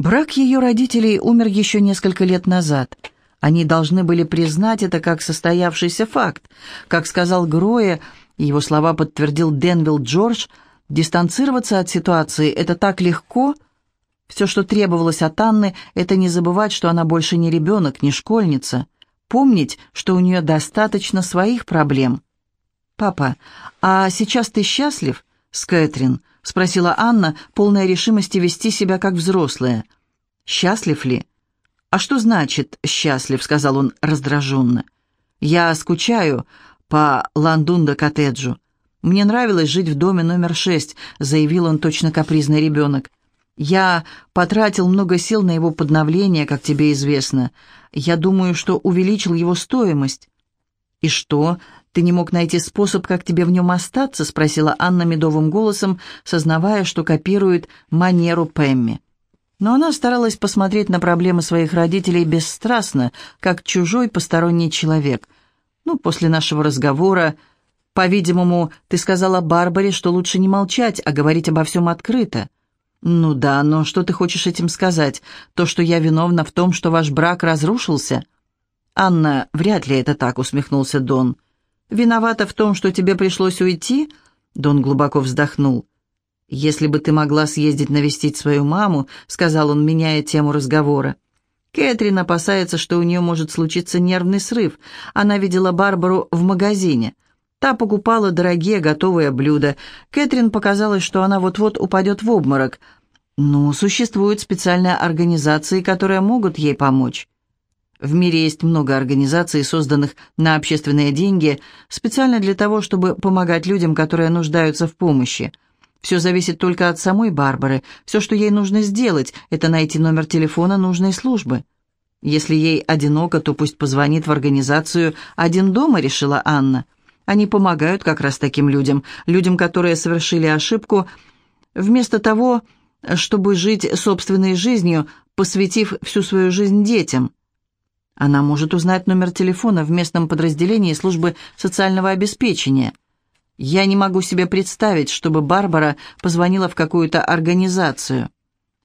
Брак ее родителей умер еще несколько лет назад. Они должны были признать это как состоявшийся факт. Как сказал Гроя, его слова подтвердил Денвилл Джордж, дистанцироваться от ситуации – это так легко. Все, что требовалось от Анны, это не забывать, что она больше не ребенок, не школьница. Помнить, что у нее достаточно своих проблем. «Папа, а сейчас ты счастлив?» с Кэтрин?» — спросила Анна, полная решимости вести себя как взрослая. «Счастлив ли?» «А что значит «счастлив», — сказал он раздраженно. «Я скучаю по Ландунда-коттеджу. Мне нравилось жить в доме номер шесть», — заявил он точно капризный ребенок. «Я потратил много сил на его подновление, как тебе известно. Я думаю, что увеличил его стоимость». «И что, ты не мог найти способ, как тебе в нем остаться?» — спросила Анна медовым голосом, сознавая, что копирует манеру Пэмми. Но она старалась посмотреть на проблемы своих родителей бесстрастно, как чужой посторонний человек. «Ну, после нашего разговора, по-видимому, ты сказала Барбаре, что лучше не молчать, а говорить обо всем открыто». «Ну да, но что ты хочешь этим сказать? То, что я виновна в том, что ваш брак разрушился?» «Анна, вряд ли это так», — усмехнулся Дон. «Виновата в том, что тебе пришлось уйти?» Дон глубоко вздохнул. «Если бы ты могла съездить навестить свою маму», — сказал он, меняя тему разговора. Кэтрин опасается, что у нее может случиться нервный срыв. Она видела Барбару в магазине. Та покупала дорогие готовые блюда. Кэтрин показалось, что она вот-вот упадет в обморок. Но существуют специальные организации, которые могут ей помочь. В мире есть много организаций, созданных на общественные деньги, специально для того, чтобы помогать людям, которые нуждаются в помощи. Все зависит только от самой Барбары. Все, что ей нужно сделать, это найти номер телефона нужной службы. Если ей одиноко, то пусть позвонит в организацию «Один дома», решила Анна. Они помогают как раз таким людям, людям, которые совершили ошибку, вместо того, чтобы жить собственной жизнью, посвятив всю свою жизнь детям. Она может узнать номер телефона в местном подразделении службы социального обеспечения. Я не могу себе представить, чтобы Барбара позвонила в какую-то организацию.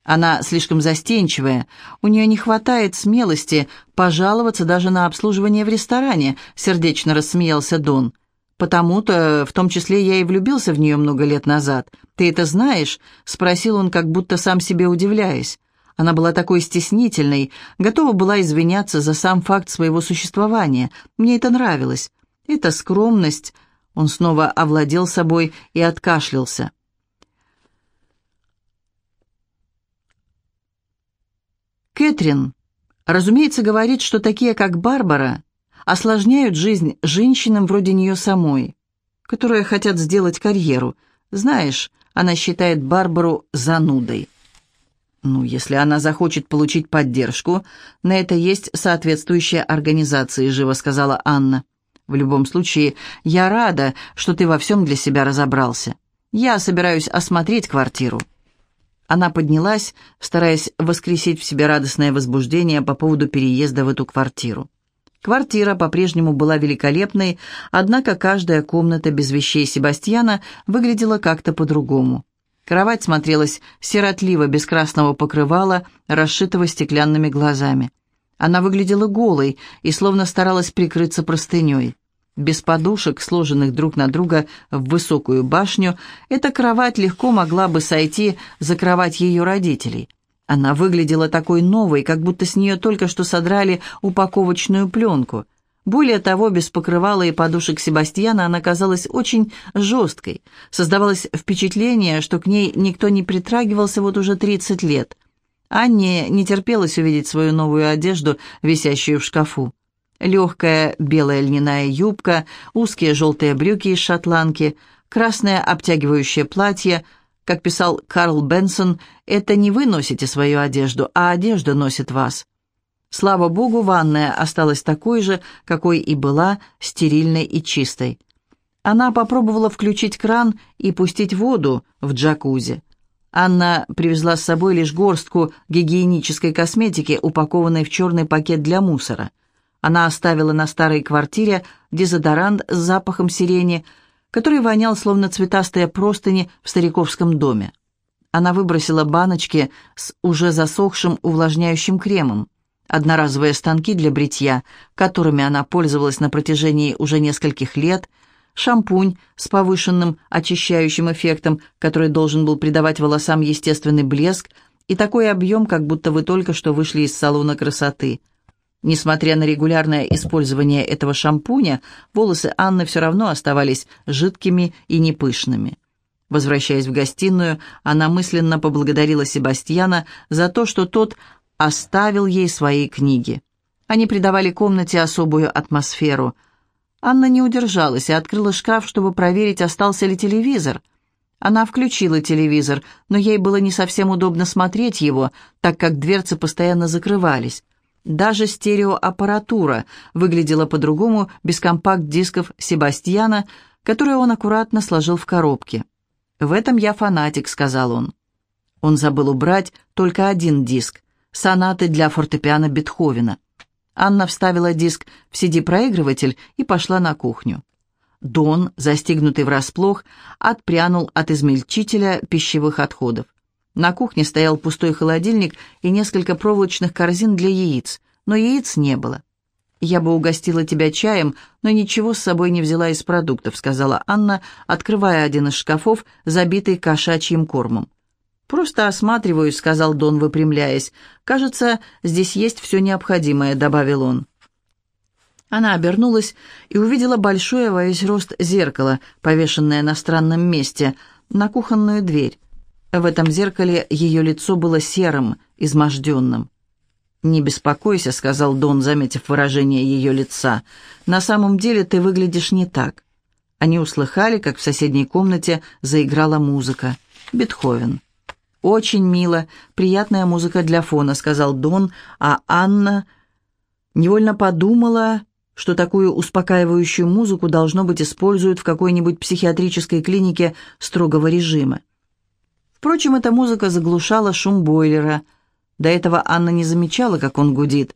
Она слишком застенчивая, у нее не хватает смелости пожаловаться даже на обслуживание в ресторане, сердечно рассмеялся Дон. «Потому-то, в том числе, я и влюбился в нее много лет назад. Ты это знаешь?» — спросил он, как будто сам себе удивляясь. Она была такой стеснительной, готова была извиняться за сам факт своего существования. Мне это нравилось. Эта скромность... Он снова овладел собой и откашлялся. Кэтрин, разумеется, говорит, что такие, как Барбара, осложняют жизнь женщинам вроде нее самой, которые хотят сделать карьеру. Знаешь, она считает Барбару занудой. Ну, если она захочет получить поддержку, на это есть соответствующие организации, живо сказала Анна. В любом случае, я рада, что ты во всем для себя разобрался. Я собираюсь осмотреть квартиру. Она поднялась, стараясь воскресить в себе радостное возбуждение по поводу переезда в эту квартиру. Квартира по-прежнему была великолепной, однако каждая комната без вещей Себастьяна выглядела как-то по-другому. Кровать смотрелась сиротливо, без красного покрывала, расшитого стеклянными глазами. Она выглядела голой и словно старалась прикрыться простыней. Без подушек, сложенных друг на друга в высокую башню, эта кровать легко могла бы сойти за кровать ее родителей. Она выглядела такой новой, как будто с нее только что содрали упаковочную пленку – более того, без покрывала и подушек Себастьяна она казалась очень жесткой. Создавалось впечатление, что к ней никто не притрагивался вот уже 30 лет. Анне не терпелось увидеть свою новую одежду, висящую в шкафу. Легкая белая льняная юбка, узкие желтые брюки из шотландки, красное обтягивающее платье. Как писал Карл Бенсон, «это не вы носите свою одежду, а одежда носит вас». Слава богу, ванная осталась такой же, какой и была, стерильной и чистой. Она попробовала включить кран и пустить воду в джакузи. Анна привезла с собой лишь горстку гигиенической косметики, упакованной в черный пакет для мусора. Она оставила на старой квартире дезодорант с запахом сирени, который вонял словно цветастые простыни в стариковском доме. Она выбросила баночки с уже засохшим увлажняющим кремом. Одноразовые станки для бритья, которыми она пользовалась на протяжении уже нескольких лет, шампунь с повышенным очищающим эффектом, который должен был придавать волосам естественный блеск, и такой объем, как будто вы только что вышли из салона красоты. Несмотря на регулярное использование этого шампуня, волосы Анны все равно оставались жидкими и непышными. Возвращаясь в гостиную, она мысленно поблагодарила Себастьяна за то, что тот оставил ей свои книги. Они придавали комнате особую атмосферу. Анна не удержалась и открыла шкаф, чтобы проверить, остался ли телевизор. Она включила телевизор, но ей было не совсем удобно смотреть его, так как дверцы постоянно закрывались. Даже стереоаппаратура выглядела по-другому без компакт-дисков Себастьяна, которые он аккуратно сложил в коробке. «В этом я фанатик», — сказал он. Он забыл убрать только один диск сонаты для фортепиано Бетховена. Анна вставила диск в CD-проигрыватель и пошла на кухню. Дон, застигнутый врасплох, отпрянул от измельчителя пищевых отходов. На кухне стоял пустой холодильник и несколько проволочных корзин для яиц, но яиц не было. «Я бы угостила тебя чаем, но ничего с собой не взяла из продуктов», сказала Анна, открывая один из шкафов, забитый кошачьим кормом. «Просто осматриваюсь», — сказал Дон, выпрямляясь. «Кажется, здесь есть все необходимое», — добавил он. Она обернулась и увидела большое во весь рост зеркало, повешенное на странном месте, на кухонную дверь. В этом зеркале ее лицо было серым, изможденным. «Не беспокойся», — сказал Дон, заметив выражение ее лица. «На самом деле ты выглядишь не так». Они услыхали, как в соседней комнате заиграла музыка. Бетховен. «Очень мило, приятная музыка для фона», — сказал Дон, а Анна невольно подумала, что такую успокаивающую музыку должно быть используют в какой-нибудь психиатрической клинике строгого режима. Впрочем, эта музыка заглушала шум бойлера. До этого Анна не замечала, как он гудит.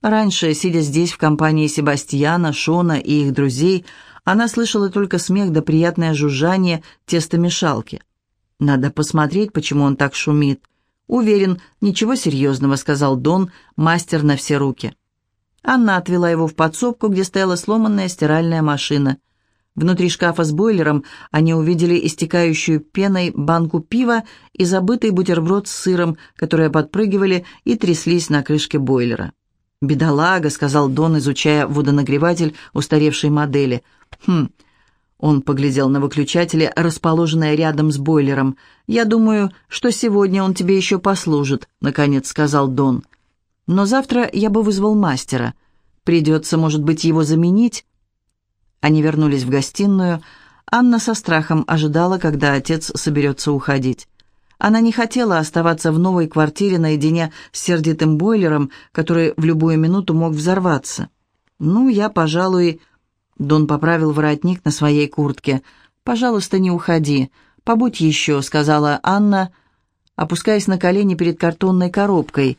Раньше, сидя здесь в компании Себастьяна, Шона и их друзей, она слышала только смех да приятное жужжание тестомешалки. «Надо посмотреть, почему он так шумит». «Уверен, ничего серьезного», — сказал Дон, мастер на все руки. Анна отвела его в подсобку, где стояла сломанная стиральная машина. Внутри шкафа с бойлером они увидели истекающую пеной банку пива и забытый бутерброд с сыром, которые подпрыгивали и тряслись на крышке бойлера. «Бедолага», — сказал Дон, изучая водонагреватель устаревшей модели. «Хм, он поглядел на выключатели, расположенные рядом с бойлером. «Я думаю, что сегодня он тебе еще послужит», — наконец сказал Дон. «Но завтра я бы вызвал мастера. Придется, может быть, его заменить?» Они вернулись в гостиную. Анна со страхом ожидала, когда отец соберется уходить. Она не хотела оставаться в новой квартире наедине с сердитым бойлером, который в любую минуту мог взорваться. «Ну, я, пожалуй...» Дон поправил воротник на своей куртке. «Пожалуйста, не уходи. Побудь еще», — сказала Анна, опускаясь на колени перед картонной коробкой.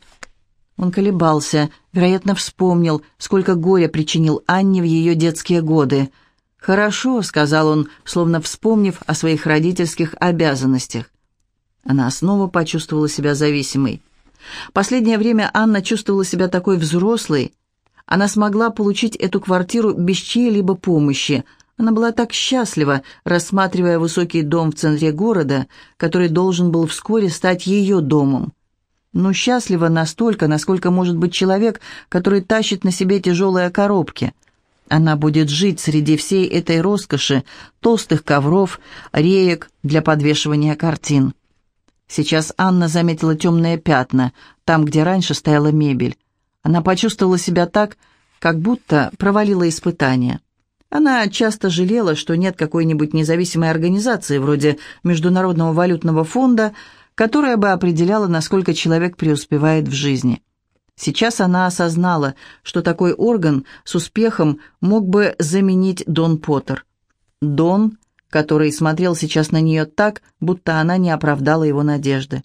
Он колебался, вероятно, вспомнил, сколько горя причинил Анне в ее детские годы. «Хорошо», — сказал он, словно вспомнив о своих родительских обязанностях. Она снова почувствовала себя зависимой. Последнее время Анна чувствовала себя такой взрослой, она смогла получить эту квартиру без чьей-либо помощи. Она была так счастлива, рассматривая высокий дом в центре города, который должен был вскоре стать ее домом. Но счастлива настолько, насколько может быть человек, который тащит на себе тяжелые коробки. Она будет жить среди всей этой роскоши, толстых ковров, реек для подвешивания картин. Сейчас Анна заметила темные пятна, там, где раньше стояла мебель. Она почувствовала себя так, как будто провалила испытание. Она часто жалела, что нет какой-нибудь независимой организации вроде Международного валютного фонда, которая бы определяла, насколько человек преуспевает в жизни. Сейчас она осознала, что такой орган с успехом мог бы заменить Дон Поттер. Дон, который смотрел сейчас на нее так, будто она не оправдала его надежды.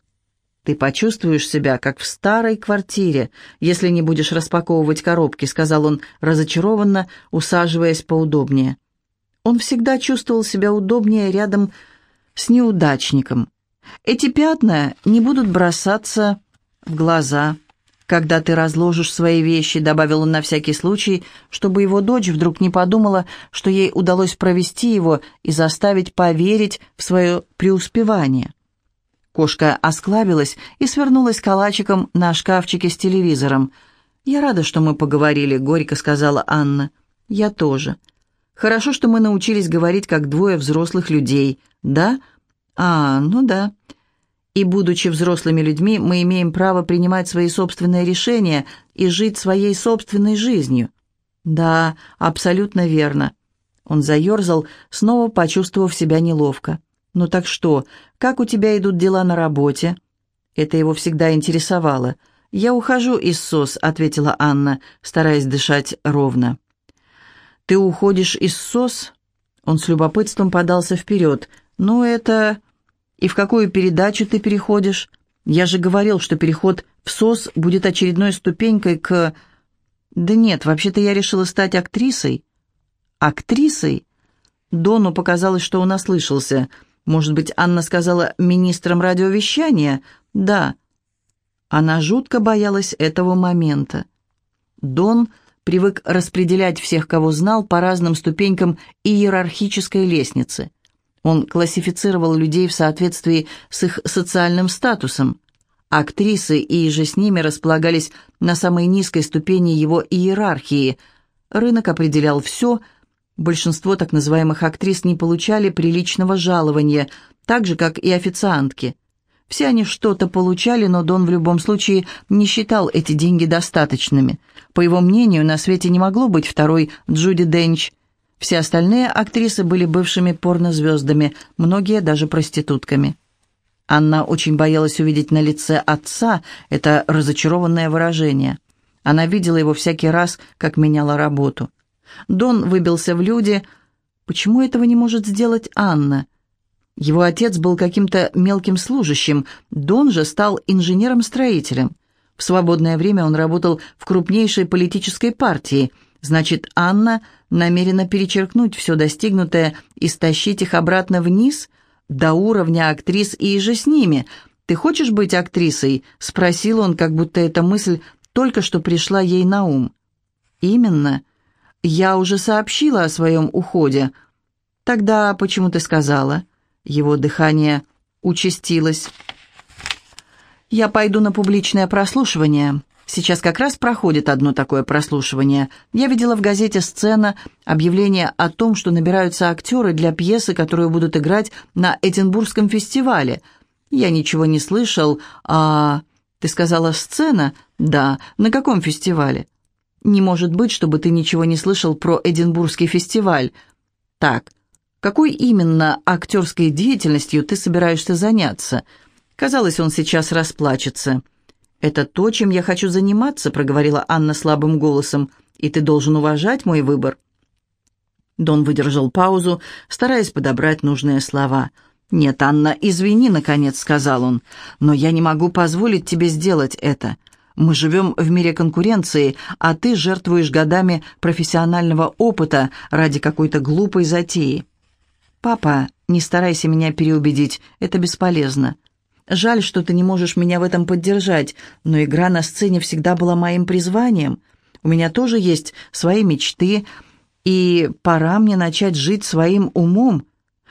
«Ты почувствуешь себя, как в старой квартире, если не будешь распаковывать коробки», — сказал он разочарованно, усаживаясь поудобнее. Он всегда чувствовал себя удобнее рядом с неудачником. Эти пятна не будут бросаться в глаза, когда ты разложишь свои вещи», — добавил он на всякий случай, чтобы его дочь вдруг не подумала, что ей удалось провести его и заставить поверить в свое преуспевание. Кошка осклабилась и свернулась калачиком на шкафчике с телевизором. «Я рада, что мы поговорили», — горько сказала Анна. «Я тоже. Хорошо, что мы научились говорить как двое взрослых людей, да?» «А, ну да. И, будучи взрослыми людьми, мы имеем право принимать свои собственные решения и жить своей собственной жизнью». «Да, абсолютно верно». Он заерзал, снова почувствовав себя неловко. «Ну так что, как у тебя идут дела на работе?» Это его всегда интересовало. «Я ухожу из СОС», — ответила Анна, стараясь дышать ровно. «Ты уходишь из СОС?» Он с любопытством подался вперед. «Ну, это...» «И в какую передачу ты переходишь?» «Я же говорил, что переход в СОС будет очередной ступенькой к...» «Да нет, вообще-то я решила стать актрисой». «Актрисой?» Дону показалось, что он ослышался — может быть, Анна сказала министром радиовещания? Да. Она жутко боялась этого момента. Дон привык распределять всех, кого знал, по разным ступенькам иерархической лестницы. Он классифицировал людей в соответствии с их социальным статусом. Актрисы и же с ними располагались на самой низкой ступени его иерархии. Рынок определял все – Большинство так называемых актрис не получали приличного жалования, так же, как и официантки. Все они что-то получали, но Дон в любом случае не считал эти деньги достаточными. По его мнению, на свете не могло быть второй Джуди Денч. Все остальные актрисы были бывшими порнозвездами, многие даже проститутками. Анна очень боялась увидеть на лице отца это разочарованное выражение. Она видела его всякий раз, как меняла работу. Дон выбился в люди. Почему этого не может сделать Анна? Его отец был каким-то мелким служащим, Дон же стал инженером-строителем. В свободное время он работал в крупнейшей политической партии. Значит, Анна намерена перечеркнуть все достигнутое и стащить их обратно вниз, до уровня актрис и же с ними. «Ты хочешь быть актрисой?» — спросил он, как будто эта мысль только что пришла ей на ум. «Именно. «Я уже сообщила о своем уходе». «Тогда почему ты сказала?» Его дыхание участилось. «Я пойду на публичное прослушивание. Сейчас как раз проходит одно такое прослушивание. Я видела в газете «Сцена» объявление о том, что набираются актеры для пьесы, которую будут играть на Эдинбургском фестивале. Я ничего не слышал, а... Ты сказала «Сцена»? Да. На каком фестивале? Не может быть, чтобы ты ничего не слышал про Эдинбургский фестиваль. Так, какой именно актерской деятельностью ты собираешься заняться? Казалось, он сейчас расплачется. «Это то, чем я хочу заниматься», — проговорила Анна слабым голосом, «и ты должен уважать мой выбор». Дон выдержал паузу, стараясь подобрать нужные слова. «Нет, Анна, извини, — наконец сказал он, — но я не могу позволить тебе сделать это. Мы живем в мире конкуренции, а ты жертвуешь годами профессионального опыта ради какой-то глупой затеи. Папа, не старайся меня переубедить, это бесполезно. Жаль, что ты не можешь меня в этом поддержать, но игра на сцене всегда была моим призванием. У меня тоже есть свои мечты, и пора мне начать жить своим умом.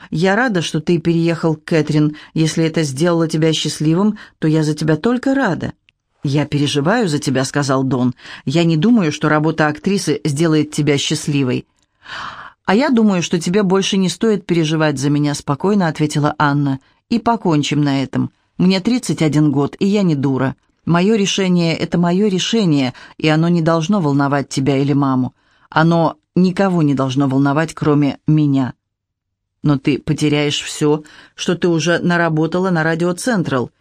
Я рада, что ты переехал к Кэтрин. Если это сделало тебя счастливым, то я за тебя только рада. «Я переживаю за тебя», — сказал Дон. «Я не думаю, что работа актрисы сделает тебя счастливой». «А я думаю, что тебе больше не стоит переживать за меня», — спокойно ответила Анна. «И покончим на этом. Мне 31 год, и я не дура. Мое решение — это мое решение, и оно не должно волновать тебя или маму. Оно никого не должно волновать, кроме меня. Но ты потеряешь все, что ты уже наработала на радио Централ».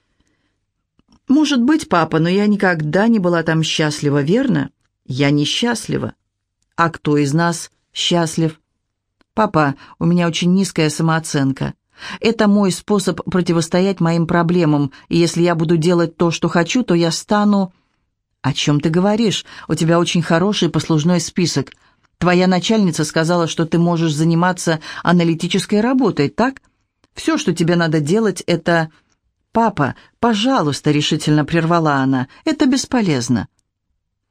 «Может быть, папа, но я никогда не была там счастлива, верно? Я несчастлива. А кто из нас счастлив? Папа, у меня очень низкая самооценка. Это мой способ противостоять моим проблемам, и если я буду делать то, что хочу, то я стану...» «О чем ты говоришь? У тебя очень хороший послужной список. Твоя начальница сказала, что ты можешь заниматься аналитической работой, так? Все, что тебе надо делать, это «Папа, пожалуйста», — решительно прервала она, — «это бесполезно».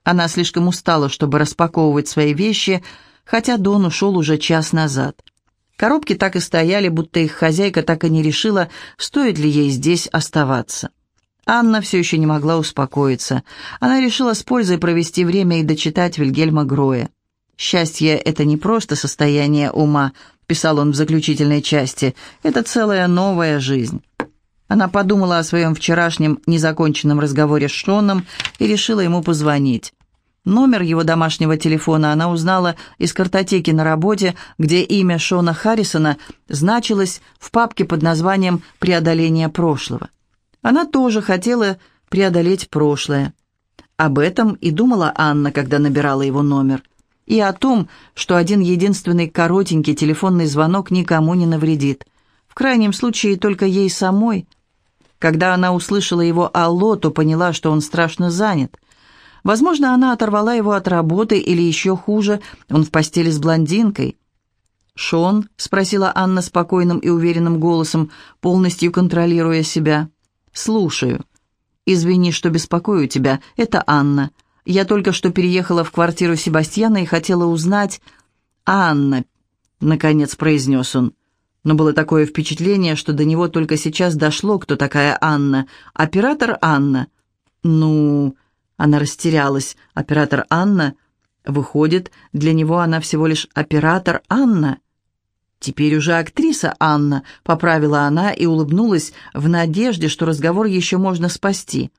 Она слишком устала, чтобы распаковывать свои вещи, хотя Дон ушел уже час назад. Коробки так и стояли, будто их хозяйка так и не решила, стоит ли ей здесь оставаться. Анна все еще не могла успокоиться. Она решила с пользой провести время и дочитать Вильгельма Гроя. «Счастье — это не просто состояние ума», — писал он в заключительной части, — «это целая новая жизнь». Она подумала о своем вчерашнем незаконченном разговоре с Шоном и решила ему позвонить. Номер его домашнего телефона она узнала из картотеки на работе, где имя Шона Харрисона значилось в папке под названием «Преодоление прошлого». Она тоже хотела преодолеть прошлое. Об этом и думала Анна, когда набирала его номер. И о том, что один единственный коротенький телефонный звонок никому не навредит. В крайнем случае только ей самой – когда она услышала его «Алло», то поняла, что он страшно занят. Возможно, она оторвала его от работы, или еще хуже, он в постели с блондинкой. «Шон?» — спросила Анна спокойным и уверенным голосом, полностью контролируя себя. «Слушаю. Извини, что беспокою тебя. Это Анна. Я только что переехала в квартиру Себастьяна и хотела узнать...» «Анна», — наконец произнес он, но было такое впечатление, что до него только сейчас дошло, кто такая Анна. Оператор Анна. Ну, она растерялась. Оператор Анна? Выходит, для него она всего лишь оператор Анна. Теперь уже актриса Анна, поправила она и улыбнулась в надежде, что разговор еще можно спасти.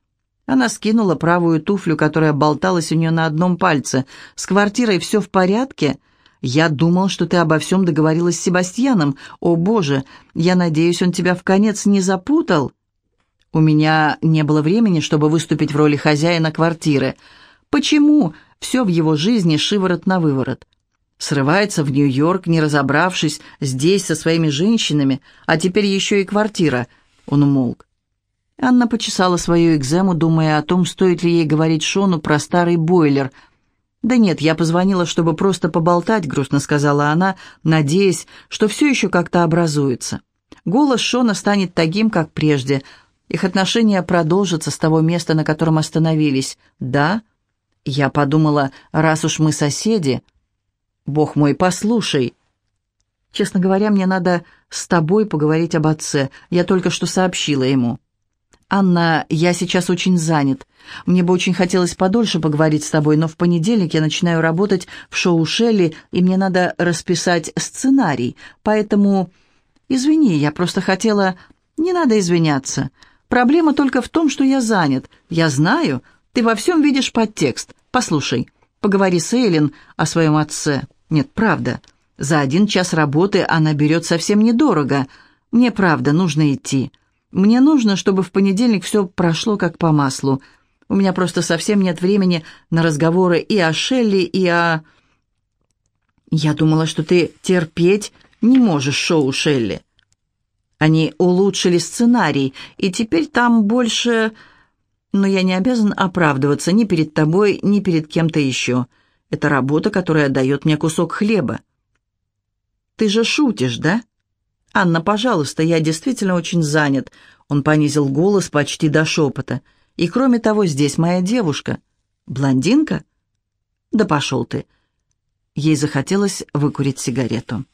Она скинула правую туфлю, которая болталась у нее на одном пальце. «С квартирой все в порядке?» «Я думал, что ты обо всем договорилась с Себастьяном. О, Боже, я надеюсь, он тебя в конец не запутал?» «У меня не было времени, чтобы выступить в роли хозяина квартиры. Почему все в его жизни шиворот на выворот?» Срывается в Нью-Йорк, не разобравшись, здесь со своими женщинами, а теперь еще и квартира. Он умолк. Анна почесала свою экзему, думая о том, стоит ли ей говорить Шону про старый бойлер – «Да нет, я позвонила, чтобы просто поболтать», — грустно сказала она, надеясь, что все еще как-то образуется. Голос Шона станет таким, как прежде. Их отношения продолжатся с того места, на котором остановились. «Да?» Я подумала, раз уж мы соседи... «Бог мой, послушай!» «Честно говоря, мне надо с тобой поговорить об отце. Я только что сообщила ему». «Анна, я сейчас очень занят. Мне бы очень хотелось подольше поговорить с тобой, но в понедельник я начинаю работать в шоу Шелли, и мне надо расписать сценарий. Поэтому... Извини, я просто хотела... Не надо извиняться. Проблема только в том, что я занят. Я знаю. Ты во всем видишь подтекст. Послушай, поговори с Эйлин о своем отце. Нет, правда. За один час работы она берет совсем недорого. Мне, правда, нужно идти. Мне нужно, чтобы в понедельник все прошло как по маслу. У меня просто совсем нет времени на разговоры и о Шелли, и о... Я думала, что ты терпеть не можешь шоу Шелли. Они улучшили сценарий, и теперь там больше... Но я не обязан оправдываться ни перед тобой, ни перед кем-то еще. Это работа, которая дает мне кусок хлеба. Ты же шутишь, да? «Анна, пожалуйста, я действительно очень занят». Он понизил голос почти до шепота. «И кроме того, здесь моя девушка. Блондинка?» «Да пошел ты». Ей захотелось выкурить сигарету.